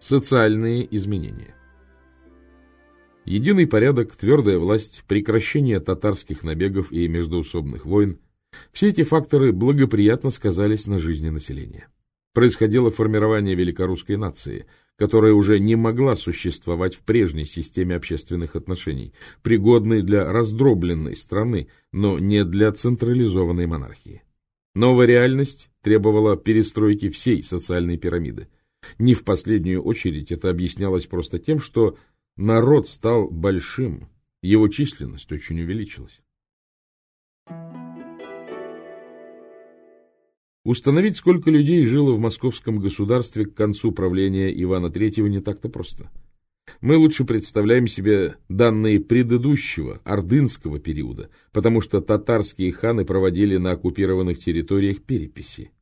Социальные изменения. Единый порядок, твердая власть, прекращение татарских набегов и междоусобных войн – все эти факторы благоприятно сказались на жизни населения. Происходило формирование великорусской нации, которая уже не могла существовать в прежней системе общественных отношений, пригодной для раздробленной страны, но не для централизованной монархии. Новая реальность требовала перестройки всей социальной пирамиды – не в последнюю очередь это объяснялось просто тем, что народ стал большим, его численность очень увеличилась. Установить, сколько людей жило в московском государстве к концу правления Ивана III, не так-то просто. Мы лучше представляем себе данные предыдущего, ордынского периода, потому что татарские ханы проводили на оккупированных территориях переписи.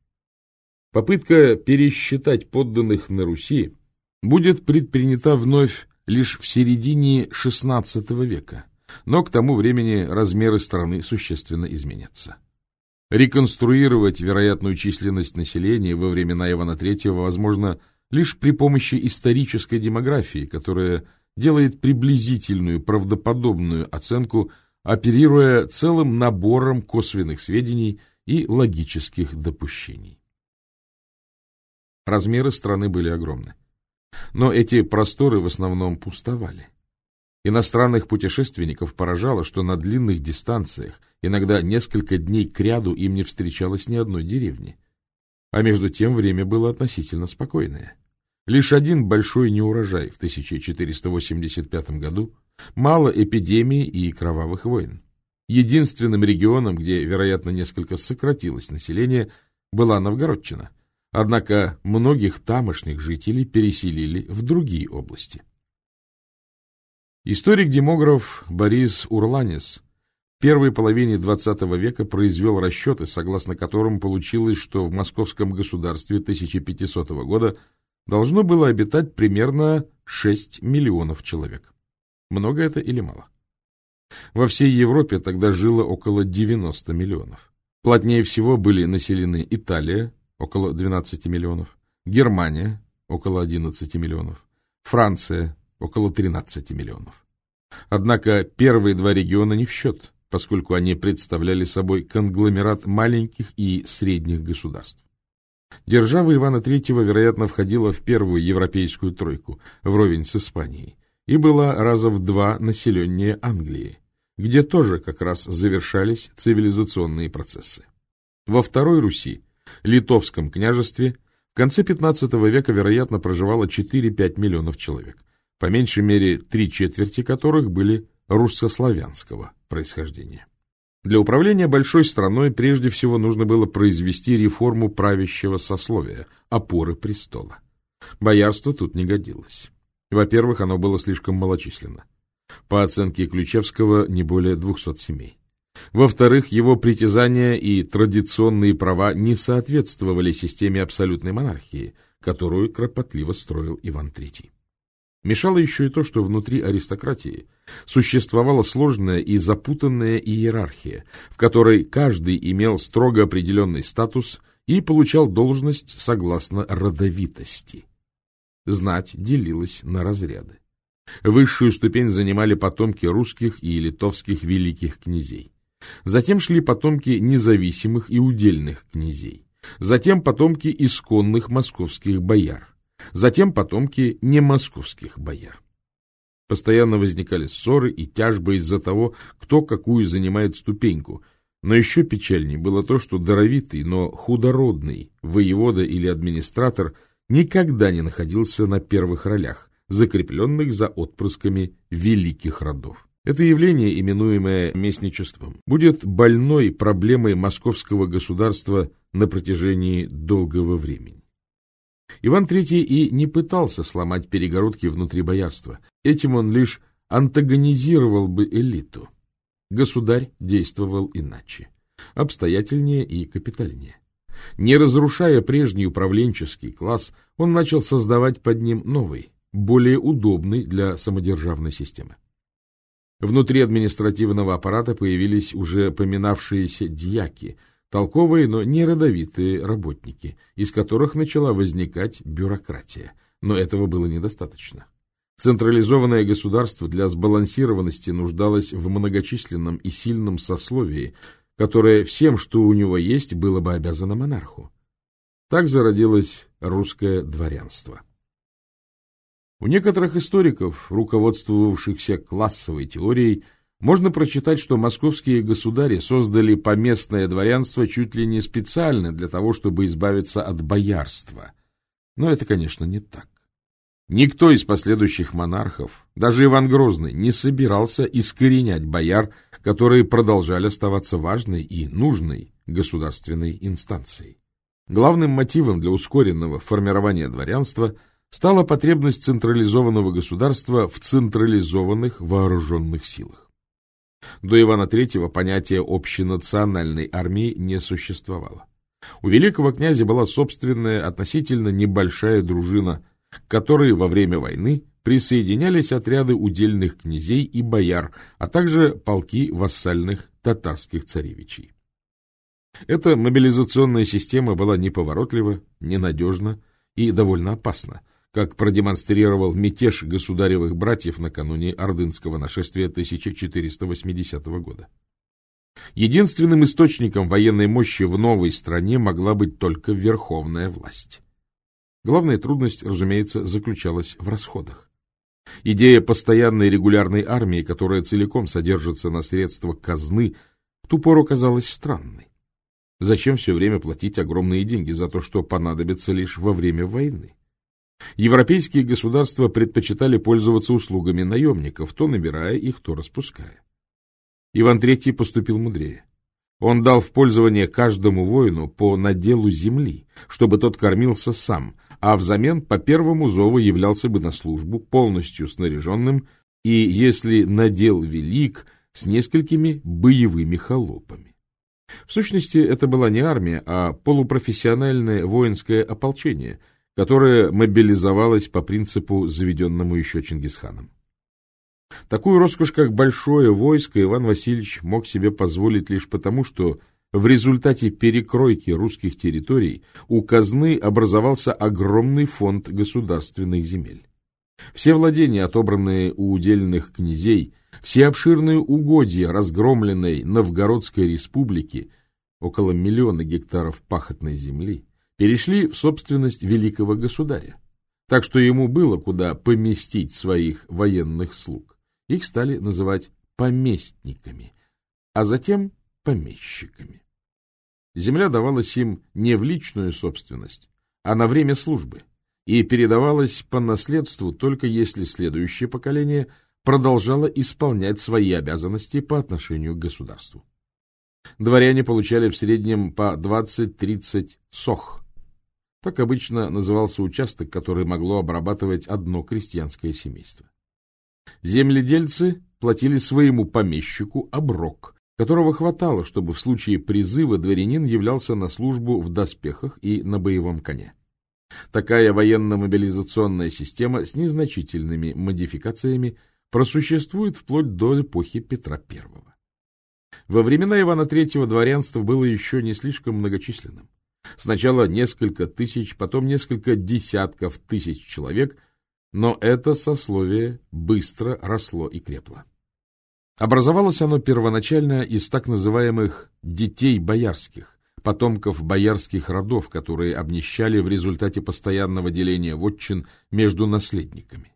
Попытка пересчитать подданных на Руси будет предпринята вновь лишь в середине XVI века, но к тому времени размеры страны существенно изменятся. Реконструировать вероятную численность населения во времена Ивана III возможно лишь при помощи исторической демографии, которая делает приблизительную правдоподобную оценку, оперируя целым набором косвенных сведений и логических допущений. Размеры страны были огромны. Но эти просторы в основном пустовали. Иностранных путешественников поражало, что на длинных дистанциях, иногда несколько дней кряду, им не встречалось ни одной деревни. А между тем время было относительно спокойное. Лишь один большой неурожай в 1485 году, мало эпидемий и кровавых войн. Единственным регионом, где, вероятно, несколько сократилось население, была Новгородчина – Однако многих тамошних жителей переселили в другие области. Историк-демограф Борис Урланис в первой половине XX века произвел расчеты, согласно которым получилось, что в московском государстве 1500 года должно было обитать примерно 6 миллионов человек. Много это или мало? Во всей Европе тогда жило около 90 миллионов. Плотнее всего были населены Италия, около 12 миллионов, Германия – около 11 миллионов, Франция – около 13 миллионов. Однако первые два региона не в счет, поскольку они представляли собой конгломерат маленьких и средних государств. Держава Ивана III, вероятно, входила в первую европейскую тройку, вровень с Испанией, и была раза в два населеннее Англии, где тоже как раз завершались цивилизационные процессы. Во Второй Руси Литовском княжестве в конце XV века, вероятно, проживало 4-5 миллионов человек, по меньшей мере три четверти которых были руссославянского происхождения. Для управления большой страной прежде всего нужно было произвести реформу правящего сословия, опоры престола. Боярство тут не годилось. Во-первых, оно было слишком малочисленно. По оценке Ключевского, не более 200 семей. Во-вторых, его притязания и традиционные права не соответствовали системе абсолютной монархии, которую кропотливо строил Иван III. Мешало еще и то, что внутри аристократии существовала сложная и запутанная иерархия, в которой каждый имел строго определенный статус и получал должность согласно родовитости. Знать делилась на разряды. Высшую ступень занимали потомки русских и литовских великих князей. Затем шли потомки независимых и удельных князей. Затем потомки исконных московских бояр. Затем потомки немосковских бояр. Постоянно возникали ссоры и тяжбы из-за того, кто какую занимает ступеньку. Но еще печальнее было то, что даровитый, но худородный воевода или администратор никогда не находился на первых ролях, закрепленных за отпрысками великих родов. Это явление, именуемое местничеством, будет больной проблемой московского государства на протяжении долгого времени. Иван III и не пытался сломать перегородки внутри боярства. Этим он лишь антагонизировал бы элиту. Государь действовал иначе, обстоятельнее и капитальнее. Не разрушая прежний управленческий класс, он начал создавать под ним новый, более удобный для самодержавной системы. Внутри административного аппарата появились уже поминавшиеся дьяки, толковые, но не родовитые работники, из которых начала возникать бюрократия. Но этого было недостаточно. Централизованное государство для сбалансированности нуждалось в многочисленном и сильном сословии, которое всем, что у него есть, было бы обязано монарху. Так зародилось русское дворянство. У некоторых историков, руководствовавшихся классовой теорией, можно прочитать, что московские государи создали поместное дворянство чуть ли не специально для того, чтобы избавиться от боярства. Но это, конечно, не так. Никто из последующих монархов, даже Иван Грозный, не собирался искоренять бояр, которые продолжали оставаться важной и нужной государственной инстанцией. Главным мотивом для ускоренного формирования дворянства стала потребность централизованного государства в централизованных вооруженных силах. До Ивана III понятия общенациональной армии не существовало. У великого князя была собственная относительно небольшая дружина, к которой во время войны присоединялись отряды удельных князей и бояр, а также полки вассальных татарских царевичей. Эта мобилизационная система была неповоротлива, ненадежна и довольно опасна, как продемонстрировал мятеж государевых братьев накануне Ордынского нашествия 1480 года. Единственным источником военной мощи в новой стране могла быть только верховная власть. Главная трудность, разумеется, заключалась в расходах. Идея постоянной регулярной армии, которая целиком содержится на средствах казны, в ту пору казалась странной. Зачем все время платить огромные деньги за то, что понадобится лишь во время войны? Европейские государства предпочитали пользоваться услугами наемников, то набирая их, то распуская. Иван III поступил мудрее. Он дал в пользование каждому воину по наделу земли, чтобы тот кормился сам, а взамен по первому зову являлся бы на службу полностью снаряженным и, если надел велик, с несколькими боевыми холопами. В сущности, это была не армия, а полупрофессиональное воинское ополчение, которое мобилизовалось по принципу, заведенному еще Чингисханом. Такую роскошь, как большое войско, Иван Васильевич мог себе позволить лишь потому, что в результате перекройки русских территорий у казны образовался огромный фонд государственных земель. Все владения, отобранные у удельных князей, все обширные угодья разгромленной Новгородской республики, около миллиона гектаров пахотной земли, перешли в собственность великого государя, так что ему было куда поместить своих военных слуг. Их стали называть поместниками, а затем помещиками. Земля давалась им не в личную собственность, а на время службы, и передавалась по наследству только если следующее поколение продолжало исполнять свои обязанности по отношению к государству. Дворяне получали в среднем по 20-30 сох. Так обычно назывался участок, который могло обрабатывать одно крестьянское семейство. Земледельцы платили своему помещику оброк, которого хватало, чтобы в случае призыва дворянин являлся на службу в доспехах и на боевом коне. Такая военно-мобилизационная система с незначительными модификациями просуществует вплоть до эпохи Петра I. Во времена Ивана III дворянство было еще не слишком многочисленным. Сначала несколько тысяч, потом несколько десятков тысяч человек, но это сословие быстро росло и крепло. Образовалось оно первоначально из так называемых «детей боярских», потомков боярских родов, которые обнищали в результате постоянного деления вотчин между наследниками,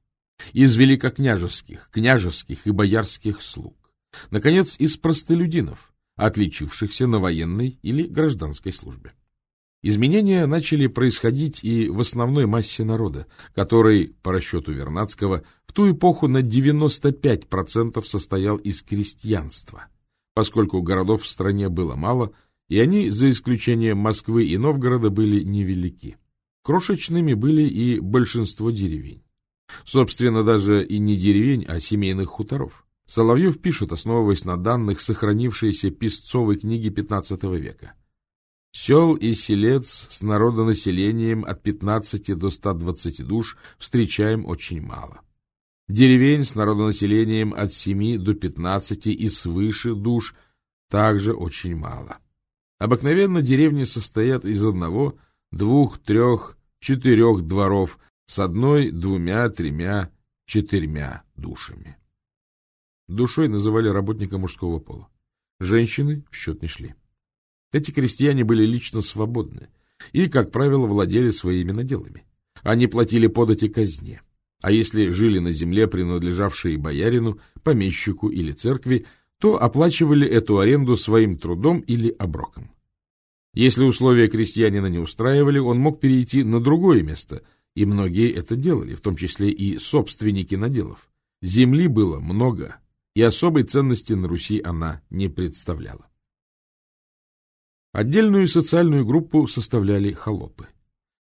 из великокняжеских, княжеских и боярских слуг, наконец, из простолюдинов, отличившихся на военной или гражданской службе. Изменения начали происходить и в основной массе народа, который, по расчету Вернадского, в ту эпоху на 95% состоял из крестьянства, поскольку городов в стране было мало, и они, за исключением Москвы и Новгорода, были невелики. Крошечными были и большинство деревень. Собственно, даже и не деревень, а семейных хуторов. Соловьев пишет, основываясь на данных сохранившейся песцовой книги XV века. Сел и селец с народонаселением от 15 до 120 душ встречаем очень мало. Деревень с народонаселением от 7 до 15 и свыше душ также очень мало. Обыкновенно деревни состоят из одного, двух, трех, четырех дворов, с одной, двумя, тремя, четырьмя душами. Душой называли работника мужского пола. Женщины в счет не шли. Эти крестьяне были лично свободны и, как правило, владели своими наделами. Они платили подати казне. А если жили на земле, принадлежавшей боярину, помещику или церкви, то оплачивали эту аренду своим трудом или оброком. Если условия крестьянина не устраивали, он мог перейти на другое место, и многие это делали, в том числе и собственники наделов. Земли было много, и особой ценности на Руси она не представляла. Отдельную социальную группу составляли холопы.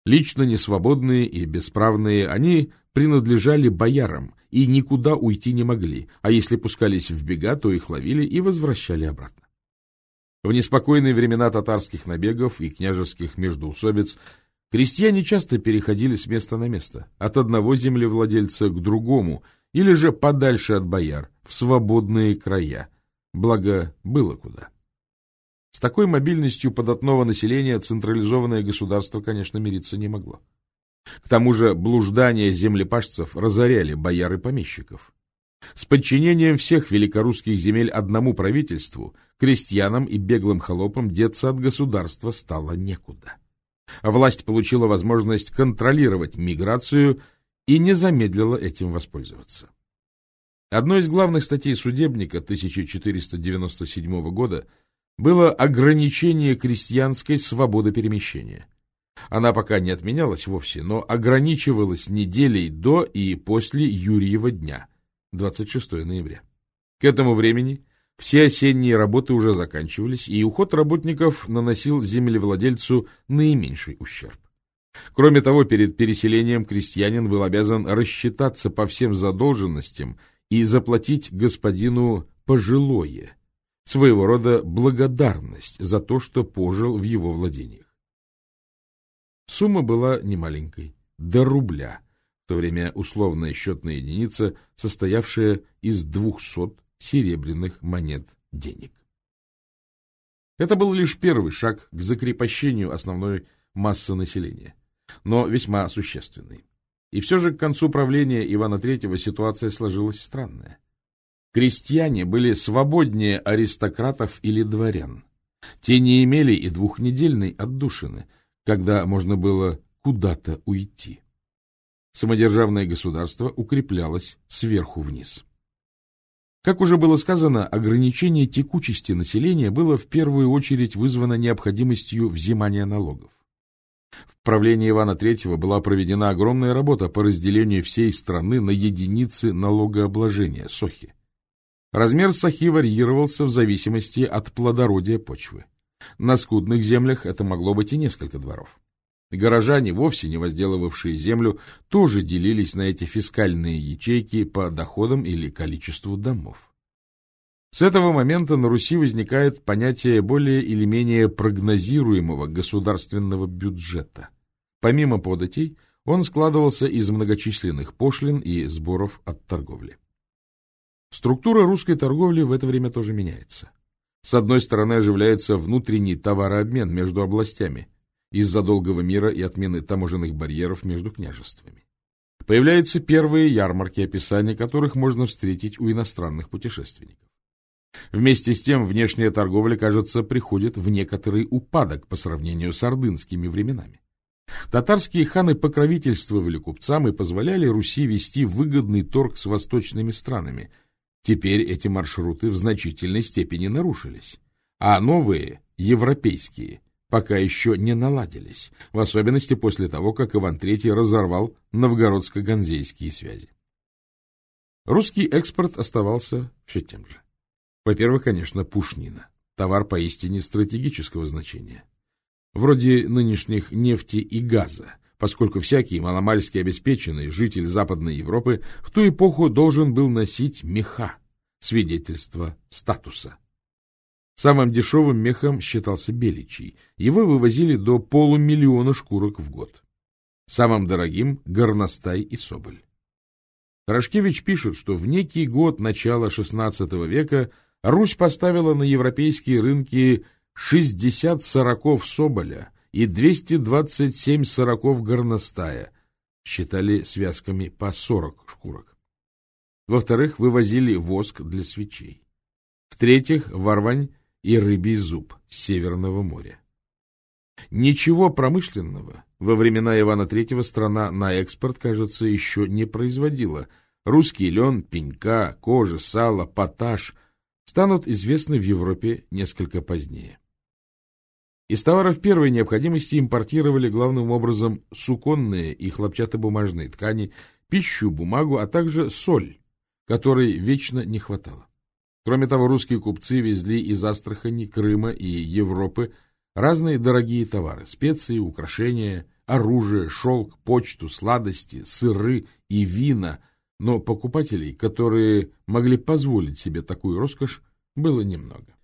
Лично несвободные и бесправные, они принадлежали боярам и никуда уйти не могли, а если пускались в бега, то их ловили и возвращали обратно. В неспокойные времена татарских набегов и княжеских междоусобиц крестьяне часто переходили с места на место, от одного землевладельца к другому, или же подальше от бояр, в свободные края, благо было куда. С такой мобильностью податного населения централизованное государство, конечно, мириться не могло. К тому же блуждания землепашцев разоряли бояр и помещиков. С подчинением всех великорусских земель одному правительству, крестьянам и беглым холопам деться от государства стало некуда. Власть получила возможность контролировать миграцию и не замедлила этим воспользоваться. Одной из главных статей судебника 1497 года было ограничение крестьянской свободы перемещения. Она пока не отменялась вовсе, но ограничивалась неделей до и после Юрьева дня – 26 ноября. К этому времени все осенние работы уже заканчивались, и уход работников наносил землевладельцу наименьший ущерб. Кроме того, перед переселением крестьянин был обязан рассчитаться по всем задолженностям и заплатить господину пожилое, своего рода благодарность за то, что пожил в его владениях. Сумма была немаленькой, до рубля – в то время условная счетная единица, состоявшая из 200 серебряных монет денег. Это был лишь первый шаг к закрепощению основной массы населения, но весьма существенный. И все же к концу правления Ивана III ситуация сложилась странная. Крестьяне были свободнее аристократов или дворян. Те не имели и двухнедельной отдушины, когда можно было куда-то уйти самодержавное государство укреплялось сверху вниз. Как уже было сказано, ограничение текучести населения было в первую очередь вызвано необходимостью взимания налогов. В правлении Ивана III была проведена огромная работа по разделению всей страны на единицы налогообложения – сохи. Размер сахи варьировался в зависимости от плодородия почвы. На скудных землях это могло быть и несколько дворов. Горожане, вовсе не возделывавшие землю, тоже делились на эти фискальные ячейки по доходам или количеству домов. С этого момента на Руси возникает понятие более или менее прогнозируемого государственного бюджета. Помимо податей, он складывался из многочисленных пошлин и сборов от торговли. Структура русской торговли в это время тоже меняется. С одной стороны оживляется внутренний товарообмен между областями – из-за долгого мира и отмены таможенных барьеров между княжествами. Появляются первые ярмарки, описания которых можно встретить у иностранных путешественников. Вместе с тем внешняя торговля, кажется, приходит в некоторый упадок по сравнению с ордынскими временами. Татарские ханы покровительствовали купцам и позволяли Руси вести выгодный торг с восточными странами. Теперь эти маршруты в значительной степени нарушились, а новые, европейские, пока еще не наладились, в особенности после того, как Иван III разорвал новгородско-ганзейские связи. Русский экспорт оставался все тем же. Во-первых, конечно, пушнина, товар поистине стратегического значения. Вроде нынешних нефти и газа, поскольку всякий маломальски обеспеченный житель Западной Европы в ту эпоху должен был носить меха, свидетельство статуса. Самым дешевым мехом считался беличий. Его вывозили до полумиллиона шкурок в год. Самым дорогим — горностай и соболь. Рашкевич пишет, что в некий год начала XVI века Русь поставила на европейские рынки 60 сороков соболя и 227 сороков горностая, считали связками по 40 шкурок. Во-вторых, вывозили воск для свечей. В-третьих, ворвань и рыбий зуб с Северного моря. Ничего промышленного во времена Ивана III страна на экспорт, кажется, еще не производила. Русский лен, пенька, кожа, сало, поташ станут известны в Европе несколько позднее. Из товаров первой необходимости импортировали главным образом суконные и хлопчатобумажные ткани, пищу, бумагу, а также соль, которой вечно не хватало. Кроме того, русские купцы везли из Астрахани, Крыма и Европы разные дорогие товары – специи, украшения, оружие, шелк, почту, сладости, сыры и вина, но покупателей, которые могли позволить себе такую роскошь, было немного.